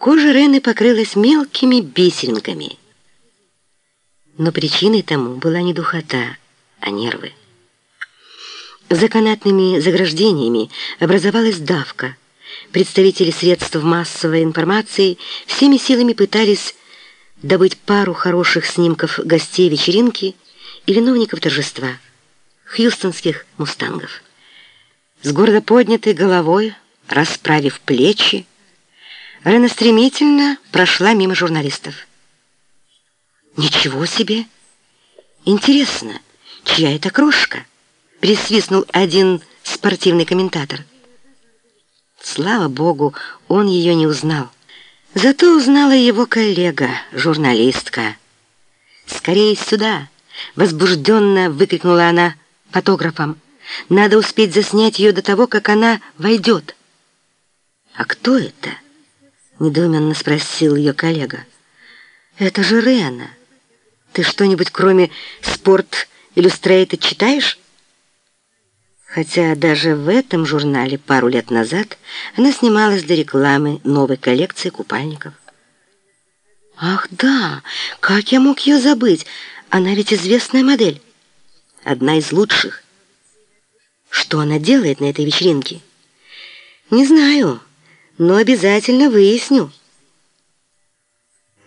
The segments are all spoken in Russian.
Кожа Рены покрылась мелкими бисеринками. Но причиной тому была не духота, а нервы. За канатными заграждениями образовалась давка. Представители средств массовой информации всеми силами пытались добыть пару хороших снимков гостей вечеринки и виновников торжества — хьюстонских мустангов. С гордо поднятой головой, расправив плечи, Рена стремительно прошла мимо журналистов. «Ничего себе! Интересно, чья это крошка?» — присвистнул один спортивный комментатор. Слава богу, он ее не узнал. Зато узнала его коллега, журналистка. «Скорее сюда!» — возбужденно выкрикнула она фотографом. «Надо успеть заснять ее до того, как она войдет». «А кто это?» — недоуменно спросил ее коллега. «Это же Рена. Ты что-нибудь кроме «Спорт» Иллюстрейтед читаешь?» Хотя даже в этом журнале пару лет назад она снималась для рекламы новой коллекции купальников. «Ах да! Как я мог ее забыть? Она ведь известная модель. Одна из лучших. Что она делает на этой вечеринке?» «Не знаю, но обязательно выясню».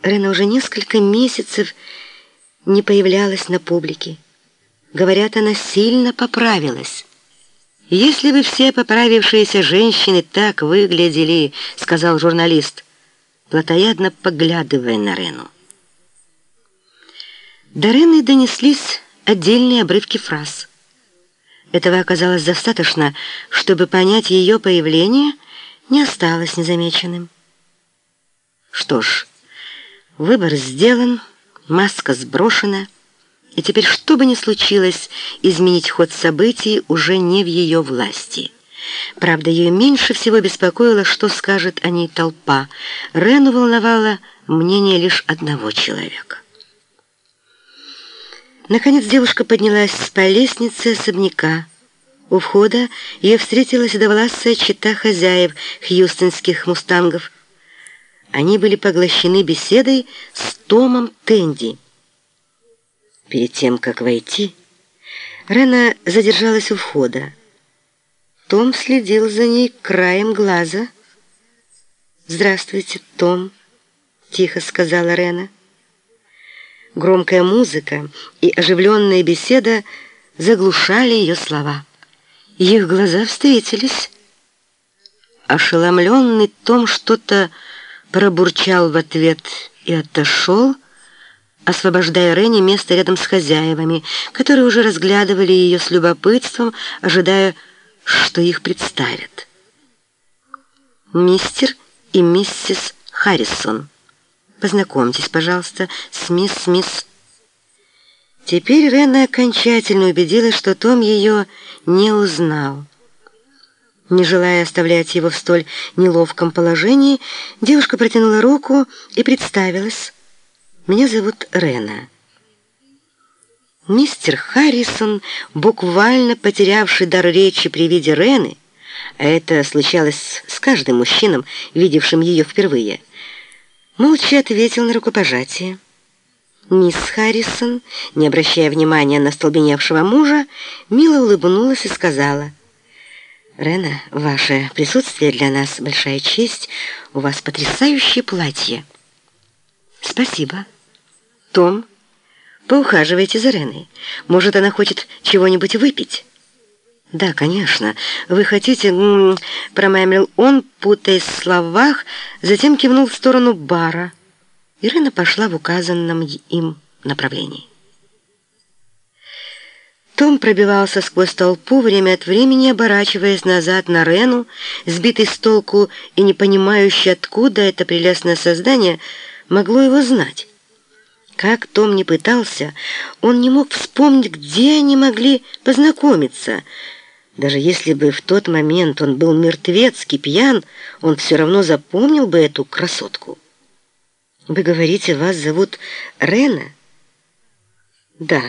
Рена уже несколько месяцев не появлялась на публике. Говорят, она сильно поправилась. «Если бы все поправившиеся женщины так выглядели», — сказал журналист, плотоядно поглядывая на Рену. До Рены донеслись отдельные обрывки фраз. Этого оказалось достаточно, чтобы понять ее появление не осталось незамеченным. Что ж, выбор сделан, маска сброшена — и теперь, что бы ни случилось, изменить ход событий уже не в ее власти. Правда, ее меньше всего беспокоило, что скажет о ней толпа. Рену волновало мнение лишь одного человека. Наконец девушка поднялась по лестнице особняка. У входа ее встретила седовласая чита хозяев хьюстонских мустангов. Они были поглощены беседой с Томом Тенди. Перед тем, как войти, Рена задержалась у входа. Том следил за ней краем глаза. «Здравствуйте, Том», — тихо сказала Рена. Громкая музыка и оживленная беседа заглушали ее слова. Их глаза встретились. Ошеломленный Том что-то пробурчал в ответ и отошел, освобождая Ренни место рядом с хозяевами, которые уже разглядывали ее с любопытством, ожидая, что их представят. «Мистер и миссис Харрисон, познакомьтесь, пожалуйста, с мисс Мисс...» Теперь Рена окончательно убедилась, что Том ее не узнал. Не желая оставлять его в столь неловком положении, девушка протянула руку и представилась. Меня зовут Рена. Мистер Харрисон, буквально потерявший дар речи при виде Рены, а это случалось с каждым мужчином, видевшим ее впервые, молча ответил на рукопожатие. Мисс Харрисон, не обращая внимания на столбеневшего мужа, мило улыбнулась и сказала, «Рена, ваше присутствие для нас большая честь, у вас потрясающее платье». «Спасибо». «Том, поухаживайте за Реной. Может, она хочет чего-нибудь выпить?» «Да, конечно. Вы хотите...» — промямлил он, путаясь в словах, затем кивнул в сторону бара. Ирина пошла в указанном им направлении. Том пробивался сквозь толпу, время от времени оборачиваясь назад на Рену, сбитый с толку и не понимающий, откуда это прелестное создание могло его знать. Как Том не пытался, он не мог вспомнить, где они могли познакомиться. Даже если бы в тот момент он был мертвецкий пьян, он все равно запомнил бы эту красотку. «Вы говорите, вас зовут Рена?» «Да.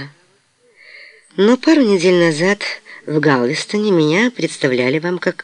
Но пару недель назад в Галвестоне меня представляли вам как